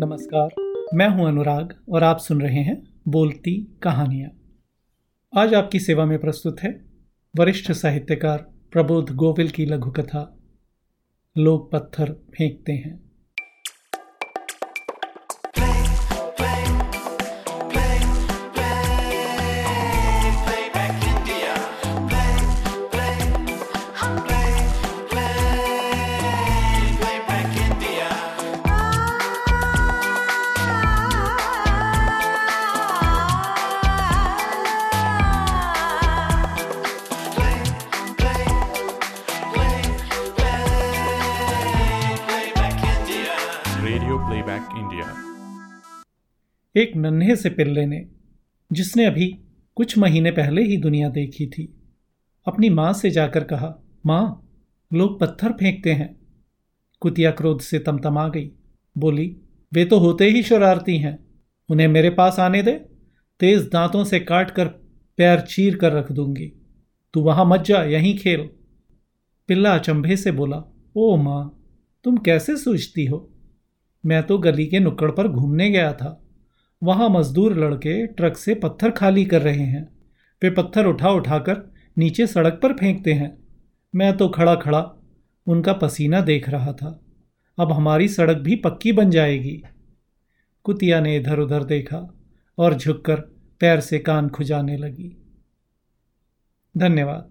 नमस्कार, मैं हूँ अनुराग और आप सुन रहे हैं बोलती कहानियाँ। आज आपकी सेवा में प्रस्तुत है वरिष्ठ साहित्यकार प्रबोध गोविल की लघु कथा लोग पत्थर फेंकते हैं। Playback India. एक नन्हे से पिल्ले ने, जिसने अभी कुछ महीने पहले ही दुनिया देखी थी, अपनी माँ से जाकर कहा, माँ, लोग पत्थर फेंकते हैं। कुतिया क्रोध से तमतमा गई, बोली, वे तो होते ही शरारती हैं। उन्हें मेरे पास आने दे, तेज दांतों से काट कर पैर चीर कर रख दूँगी। तू वहाँ मत जा, यहीं खेल। पिल्ला अचंभे से बोला, ओ माँ, तुम कैसे सोचती हो? मैं तो गली के नुक्कड़ पर घूमने गया था। वहाँ मजदूर लड़के ट्रक से पत्थर खाली कर रहे हैं। वे पत्थर उठा उठाकर नीचे सड़क पर फेंकते हैं। मैं तो खड़ा खड़ा उनका पसीना देख रहा था। अब हमारी सड़क भी पक्की बन जाएगी। कुतिया ने इधर उधर देखा और झुककर पैर से कान खुजाने लगी। धन्यवाद।